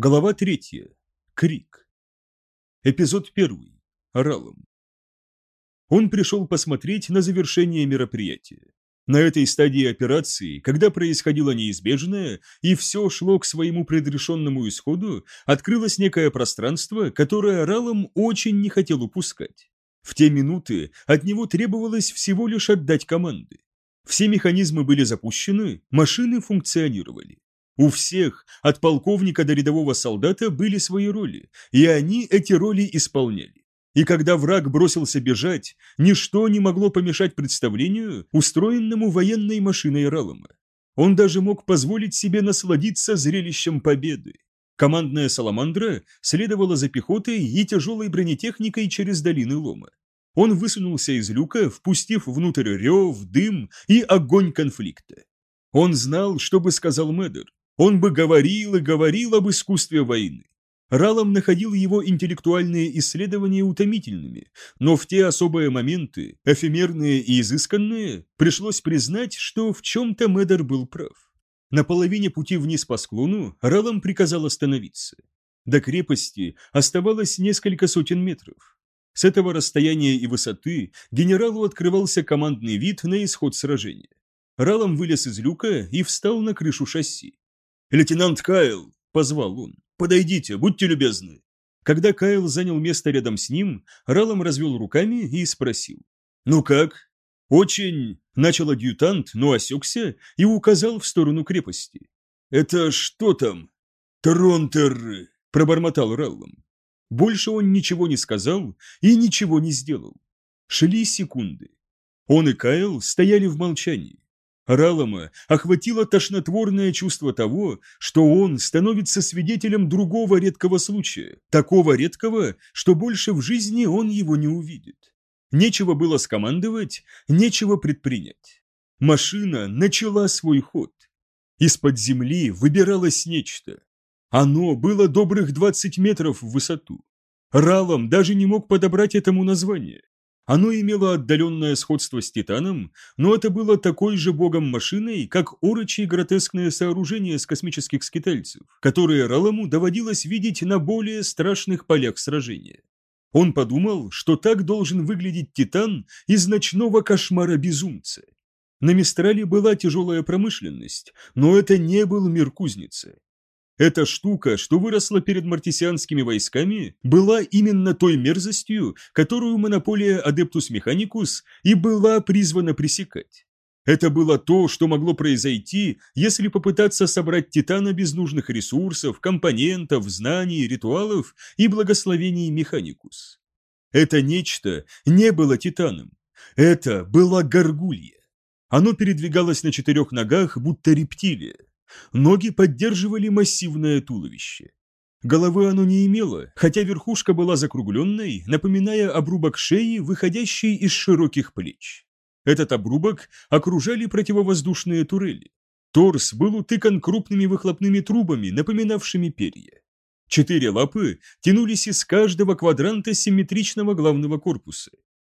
Глава третья. Крик. Эпизод первый. Ралом. Он пришел посмотреть на завершение мероприятия. На этой стадии операции, когда происходило неизбежное и все шло к своему предрешенному исходу, открылось некое пространство, которое Ралом очень не хотел упускать. В те минуты от него требовалось всего лишь отдать команды. Все механизмы были запущены, машины функционировали. У всех, от полковника до рядового солдата, были свои роли, и они эти роли исполняли. И когда враг бросился бежать, ничто не могло помешать представлению, устроенному военной машиной Ралома. Он даже мог позволить себе насладиться зрелищем победы. Командная «Саламандра» следовала за пехотой и тяжелой бронетехникой через долины лома. Он высунулся из люка, впустив внутрь рев, дым и огонь конфликта. Он знал, что бы сказал Мэддер, он бы говорил и говорил об искусстве войны. Ралом находил его интеллектуальные исследования утомительными, но в те особые моменты, эфемерные и изысканные, пришлось признать, что в чем-то Медер был прав. На половине пути вниз по склону Ралом приказал остановиться. До крепости оставалось несколько сотен метров. С этого расстояния и высоты генералу открывался командный вид на исход сражения. Ралом вылез из люка и встал на крышу шасси. «Лейтенант Кайл!» – позвал он. «Подойдите, будьте любезны!» Когда Кайл занял место рядом с ним, Ралом развел руками и спросил. «Ну как?» «Очень...» – начал адъютант, но осекся и указал в сторону крепости. «Это что там?» «Тронтер!» – пробормотал Раллом. Больше он ничего не сказал и ничего не сделал. Шли секунды. Он и Кайл стояли в молчании. Ралома охватило тошнотворное чувство того, что он становится свидетелем другого редкого случая, такого редкого, что больше в жизни он его не увидит. Нечего было скомандовать, нечего предпринять. Машина начала свой ход. Из-под земли выбиралось нечто. Оно было добрых 20 метров в высоту. Ралом даже не мог подобрать этому название. Оно имело отдаленное сходство с Титаном, но это было такой же богом-машиной, как орочи гротескное сооружение с космических скитальцев, которые Раламу доводилось видеть на более страшных полях сражения. Он подумал, что так должен выглядеть Титан из ночного кошмара безумца. На Мистрале была тяжелая промышленность, но это не был мир кузницы. Эта штука, что выросла перед мартисианскими войсками, была именно той мерзостью, которую монополия Адептус Механикус и была призвана пресекать. Это было то, что могло произойти, если попытаться собрать Титана без нужных ресурсов, компонентов, знаний, ритуалов и благословений Механикус. Это нечто не было Титаном. Это была горгулья. Оно передвигалось на четырех ногах, будто рептилия. Ноги поддерживали массивное туловище. Головы оно не имело, хотя верхушка была закругленной, напоминая обрубок шеи, выходящий из широких плеч. Этот обрубок окружали противовоздушные турели. Торс был утыкан крупными выхлопными трубами, напоминавшими перья. Четыре лапы тянулись из каждого квадранта симметричного главного корпуса.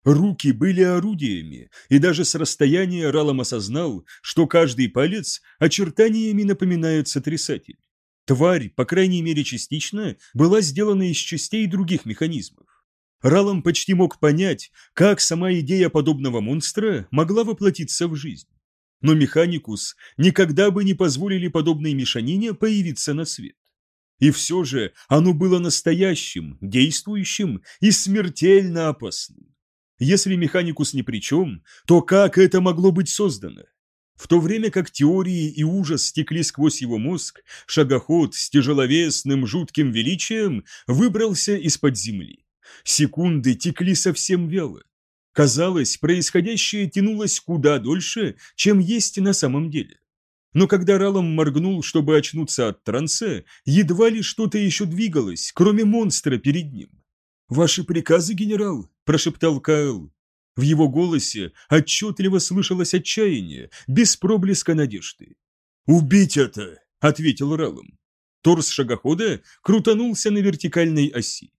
Руки были орудиями, и даже с расстояния Ралом осознал, что каждый палец очертаниями напоминает сотрясатель. Тварь, по крайней мере частично, была сделана из частей других механизмов. Ралом почти мог понять, как сама идея подобного монстра могла воплотиться в жизнь. Но Механикус никогда бы не позволили подобной мешанине появиться на свет. И все же оно было настоящим, действующим и смертельно опасным. Если механикус ни при чем, то как это могло быть создано? В то время как теории и ужас стекли сквозь его мозг, шагоход с тяжеловесным жутким величием выбрался из-под земли. Секунды текли совсем вяло. Казалось, происходящее тянулось куда дольше, чем есть на самом деле. Но когда Ралом моргнул, чтобы очнуться от транса, едва ли что-то еще двигалось, кроме монстра перед ним. «Ваши приказы, генерал?» – прошептал Кайл. В его голосе отчетливо слышалось отчаяние, без проблеска надежды. «Убить это!» – ответил Ралом. Торс шагохода крутанулся на вертикальной оси.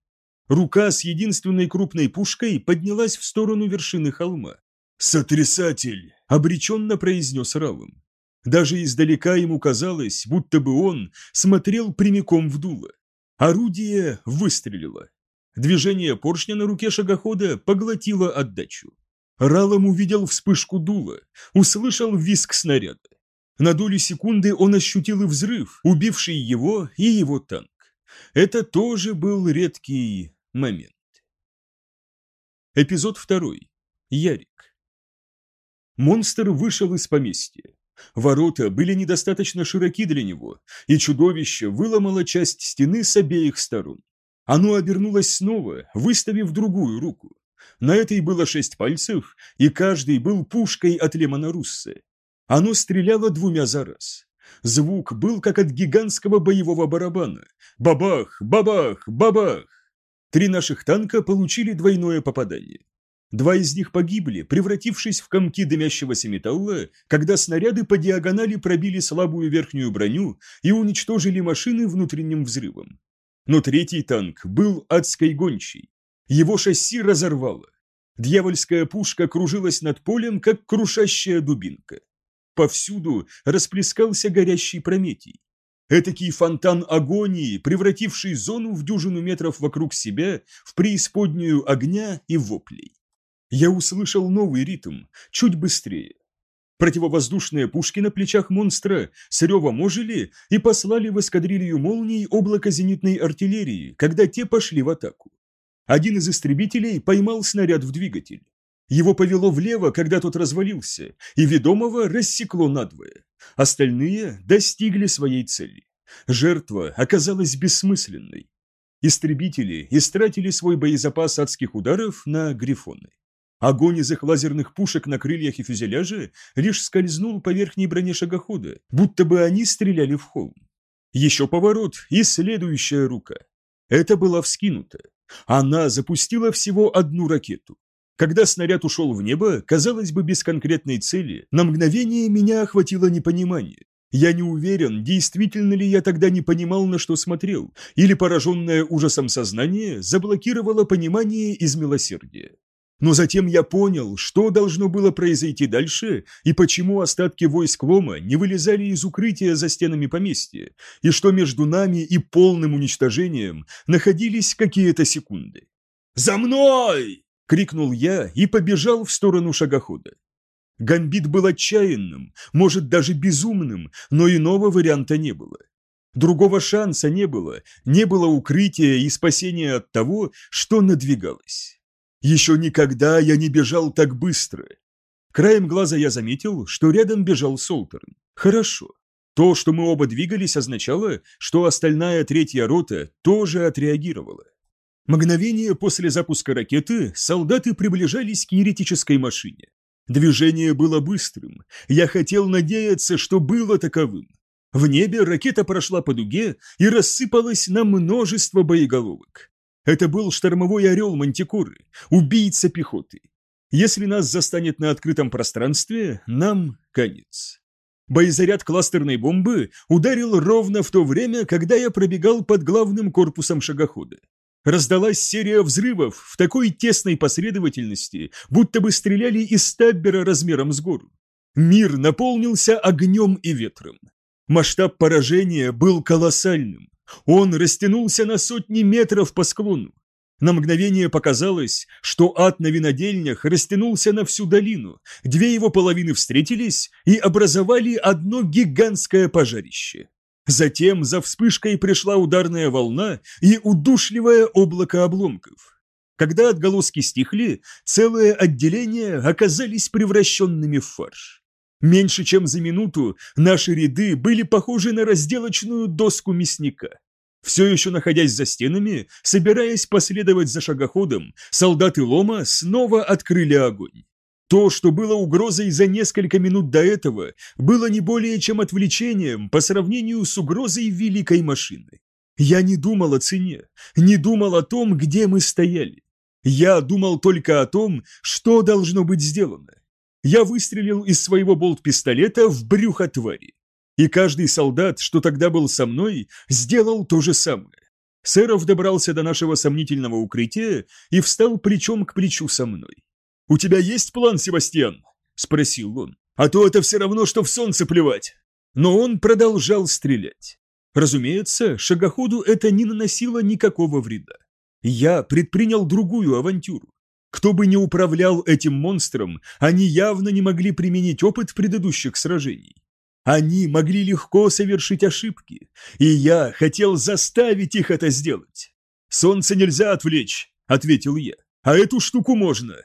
Рука с единственной крупной пушкой поднялась в сторону вершины холма. «Сотрясатель!» – обреченно произнес Ралом. Даже издалека ему казалось, будто бы он смотрел прямиком в дуло. Орудие выстрелило. Движение поршня на руке шагохода поглотило отдачу. Ралом увидел вспышку дула, услышал визг снаряда. На долю секунды он ощутил и взрыв, убивший его и его танк. Это тоже был редкий момент. Эпизод второй. Ярик. Монстр вышел из поместья. Ворота были недостаточно широки для него, и чудовище выломало часть стены с обеих сторон. Оно обернулось снова, выставив другую руку. На этой было шесть пальцев, и каждый был пушкой от Лемона Руссе. Оно стреляло двумя за раз. Звук был как от гигантского боевого барабана. Бабах, бабах, бабах! Три наших танка получили двойное попадание. Два из них погибли, превратившись в комки дымящегося металла, когда снаряды по диагонали пробили слабую верхнюю броню и уничтожили машины внутренним взрывом. Но третий танк был адской гончей. Его шасси разорвало. Дьявольская пушка кружилась над полем, как крушащая дубинка. Повсюду расплескался горящий Прометий. Этакий фонтан агонии, превративший зону в дюжину метров вокруг себя в преисподнюю огня и воплей я услышал новый ритм, чуть быстрее. Противовоздушные пушки на плечах монстра с ревом ожили и послали в эскадрилью молний облако зенитной артиллерии, когда те пошли в атаку. Один из истребителей поймал снаряд в двигатель. Его повело влево, когда тот развалился, и ведомого рассекло надвое. Остальные достигли своей цели. Жертва оказалась бессмысленной. Истребители истратили свой боезапас адских ударов на грифоны. Огонь из их лазерных пушек на крыльях и фюзеляже лишь скользнул по верхней броне шагохода, будто бы они стреляли в холм. Еще поворот и следующая рука. Это была вскинута. Она запустила всего одну ракету. Когда снаряд ушел в небо, казалось бы, без конкретной цели, на мгновение меня охватило непонимание. Я не уверен, действительно ли я тогда не понимал, на что смотрел, или пораженное ужасом сознание заблокировало понимание из милосердия. Но затем я понял, что должно было произойти дальше и почему остатки войск Лома не вылезали из укрытия за стенами поместья, и что между нами и полным уничтожением находились какие-то секунды. «За мной!» — крикнул я и побежал в сторону шагохода. Гамбит был отчаянным, может даже безумным, но иного варианта не было. Другого шанса не было, не было укрытия и спасения от того, что надвигалось. Еще никогда я не бежал так быстро. Краем глаза я заметил, что рядом бежал Солтерн. Хорошо. То, что мы оба двигались, означало, что остальная третья рота тоже отреагировала. Мгновение после запуска ракеты солдаты приближались к еретической машине. Движение было быстрым. Я хотел надеяться, что было таковым. В небе ракета прошла по дуге и рассыпалась на множество боеголовок. Это был штормовой орел Мантикоры, убийца пехоты. Если нас застанет на открытом пространстве, нам конец. Боезаряд кластерной бомбы ударил ровно в то время, когда я пробегал под главным корпусом шагохода. Раздалась серия взрывов в такой тесной последовательности, будто бы стреляли из стаббера размером с гору. Мир наполнился огнем и ветром. Масштаб поражения был колоссальным. Он растянулся на сотни метров по склону. На мгновение показалось, что ад на винодельнях растянулся на всю долину, две его половины встретились и образовали одно гигантское пожарище. Затем за вспышкой пришла ударная волна и удушливое облако обломков. Когда отголоски стихли, целые отделения оказались превращенными в фарш. Меньше чем за минуту наши ряды были похожи на разделочную доску мясника. Все еще находясь за стенами, собираясь последовать за шагоходом, солдаты Лома снова открыли огонь. То, что было угрозой за несколько минут до этого, было не более чем отвлечением по сравнению с угрозой великой машины. Я не думал о цене, не думал о том, где мы стояли. Я думал только о том, что должно быть сделано я выстрелил из своего болт-пистолета в брюхо твари. И каждый солдат, что тогда был со мной, сделал то же самое. Сэров добрался до нашего сомнительного укрытия и встал плечом к плечу со мной. «У тебя есть план, Себастьян?» – спросил он. А то это все равно, что в солнце плевать. Но он продолжал стрелять. Разумеется, шагоходу это не наносило никакого вреда. Я предпринял другую авантюру. Кто бы ни управлял этим монстром, они явно не могли применить опыт предыдущих сражений. Они могли легко совершить ошибки, и я хотел заставить их это сделать. «Солнце нельзя отвлечь», — ответил я, — «а эту штуку можно».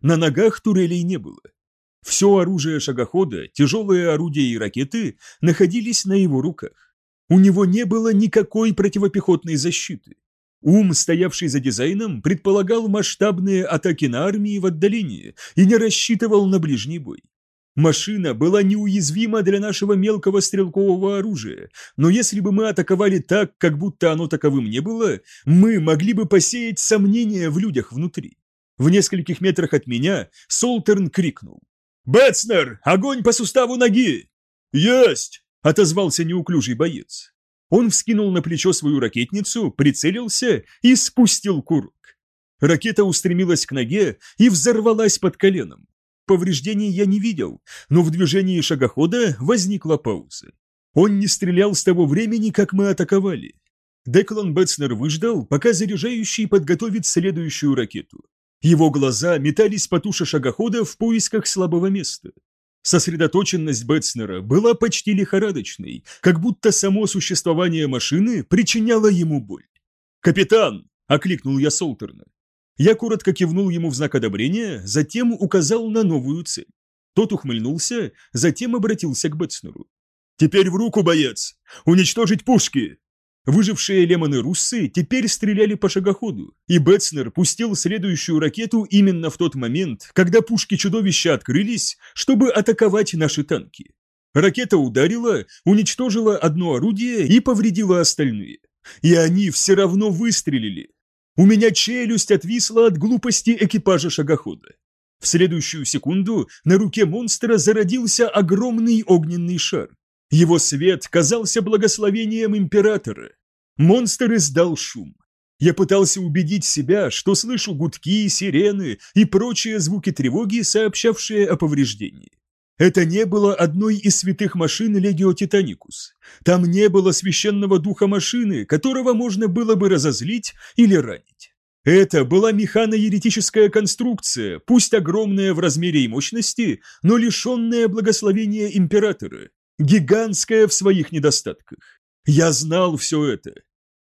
На ногах турелей не было. Все оружие шагохода, тяжелые орудия и ракеты находились на его руках. У него не было никакой противопехотной защиты. Ум, стоявший за дизайном, предполагал масштабные атаки на армии в отдалении и не рассчитывал на ближний бой. Машина была неуязвима для нашего мелкого стрелкового оружия, но если бы мы атаковали так, как будто оно таковым не было, мы могли бы посеять сомнения в людях внутри. В нескольких метрах от меня Солтерн крикнул. «Бетснер, огонь по суставу ноги!» «Есть!» – отозвался неуклюжий боец. Он вскинул на плечо свою ракетницу, прицелился и спустил курок. Ракета устремилась к ноге и взорвалась под коленом. Повреждений я не видел, но в движении шагохода возникла пауза. Он не стрелял с того времени, как мы атаковали. Деклан Бетснер выждал, пока заряжающий подготовит следующую ракету. Его глаза метались по туше шагохода в поисках слабого места. Сосредоточенность Бетснера была почти лихорадочной, как будто само существование машины причиняло ему боль. «Капитан!» – окликнул я Солтерна. Я коротко кивнул ему в знак одобрения, затем указал на новую цель. Тот ухмыльнулся, затем обратился к Бетснеру. «Теперь в руку, боец! Уничтожить пушки!» Выжившие лемоны-руссы теперь стреляли по шагоходу, и Бетснер пустил следующую ракету именно в тот момент, когда пушки чудовища открылись, чтобы атаковать наши танки. Ракета ударила, уничтожила одно орудие и повредила остальные. И они все равно выстрелили. У меня челюсть отвисла от глупости экипажа шагохода. В следующую секунду на руке монстра зародился огромный огненный шар. Его свет казался благословением императора. Монстр издал шум. Я пытался убедить себя, что слышу гудки, сирены и прочие звуки тревоги, сообщавшие о повреждении. Это не было одной из святых машин Легио Титаникус. Там не было священного духа машины, которого можно было бы разозлить или ранить. Это была механоеретическая конструкция, пусть огромная в размере и мощности, но лишенная благословения императора, гигантская в своих недостатках. Я знал все это.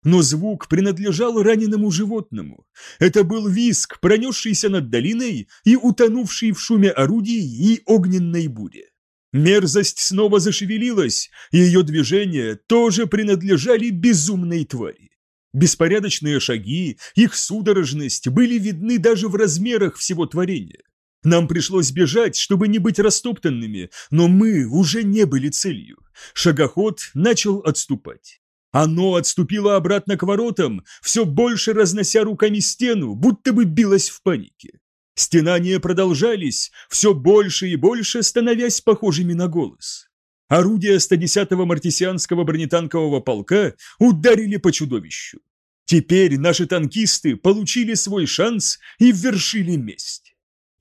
Но звук принадлежал раненому животному. Это был виск, пронесшийся над долиной и утонувший в шуме орудий и огненной буре. Мерзость снова зашевелилась, и ее движения тоже принадлежали безумной твари. Беспорядочные шаги, их судорожность были видны даже в размерах всего творения. Нам пришлось бежать, чтобы не быть растоптанными, но мы уже не были целью. Шагоход начал отступать. Оно отступило обратно к воротам, все больше разнося руками стену, будто бы билось в панике. Стенания продолжались, все больше и больше становясь похожими на голос. Орудия 110-го мартисианского бронетанкового полка ударили по чудовищу. Теперь наши танкисты получили свой шанс и вершили месть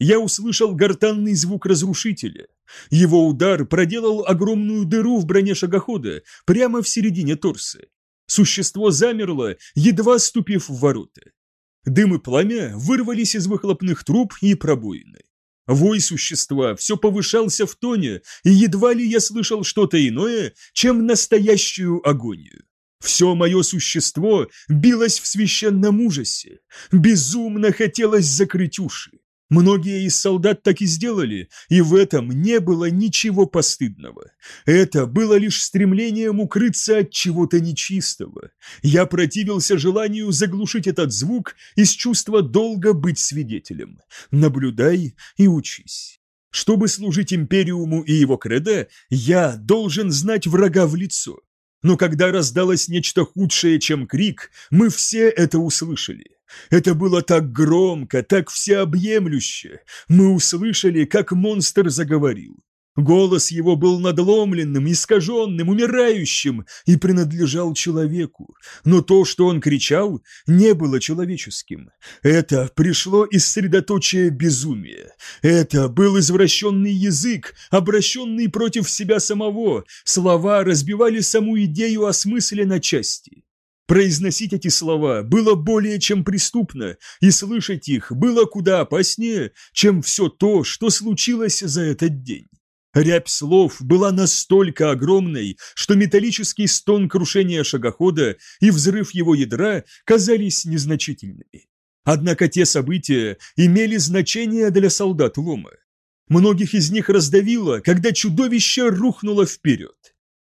я услышал гортанный звук разрушителя. Его удар проделал огромную дыру в броне шагохода прямо в середине торса. Существо замерло, едва ступив в ворота. Дым и пламя вырвались из выхлопных труб и пробоины. Вой существа все повышался в тоне, и едва ли я слышал что-то иное, чем настоящую агонию. Все мое существо билось в священном ужасе. Безумно хотелось закрыть уши. Многие из солдат так и сделали, и в этом не было ничего постыдного. Это было лишь стремлением укрыться от чего-то нечистого. Я противился желанию заглушить этот звук из чувства долго быть свидетелем. Наблюдай и учись. Чтобы служить Империуму и его кредо, я должен знать врага в лицо. Но когда раздалось нечто худшее, чем крик, мы все это услышали. Это было так громко, так всеобъемлюще. Мы услышали, как монстр заговорил. Голос его был надломленным, искаженным, умирающим и принадлежал человеку. Но то, что он кричал, не было человеческим. Это пришло из средоточия безумия. Это был извращенный язык, обращенный против себя самого. Слова разбивали саму идею о смысле на части. Произносить эти слова было более чем преступно, и слышать их было куда опаснее, чем все то, что случилось за этот день. Рябь слов была настолько огромной, что металлический стон крушения шагохода и взрыв его ядра казались незначительными. Однако те события имели значение для солдат Лома. Многих из них раздавило, когда чудовище рухнуло вперед.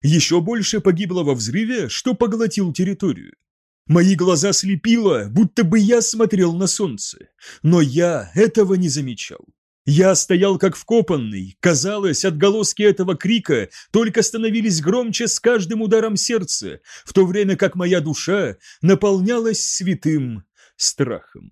Еще больше погибло во взрыве, что поглотил территорию. Мои глаза слепило, будто бы я смотрел на солнце, но я этого не замечал. Я стоял как вкопанный, казалось, отголоски этого крика только становились громче с каждым ударом сердца, в то время как моя душа наполнялась святым страхом.